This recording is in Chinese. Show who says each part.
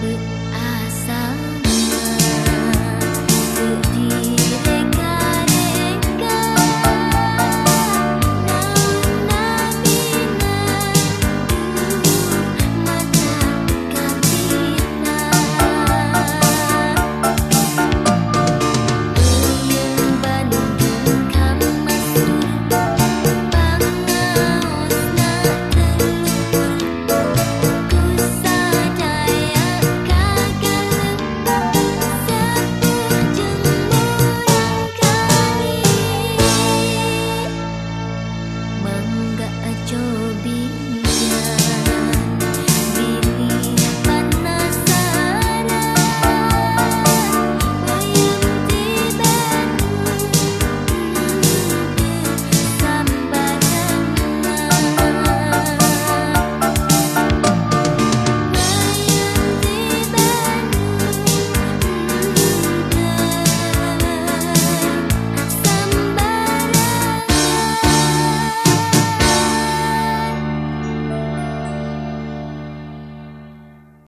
Speaker 1: with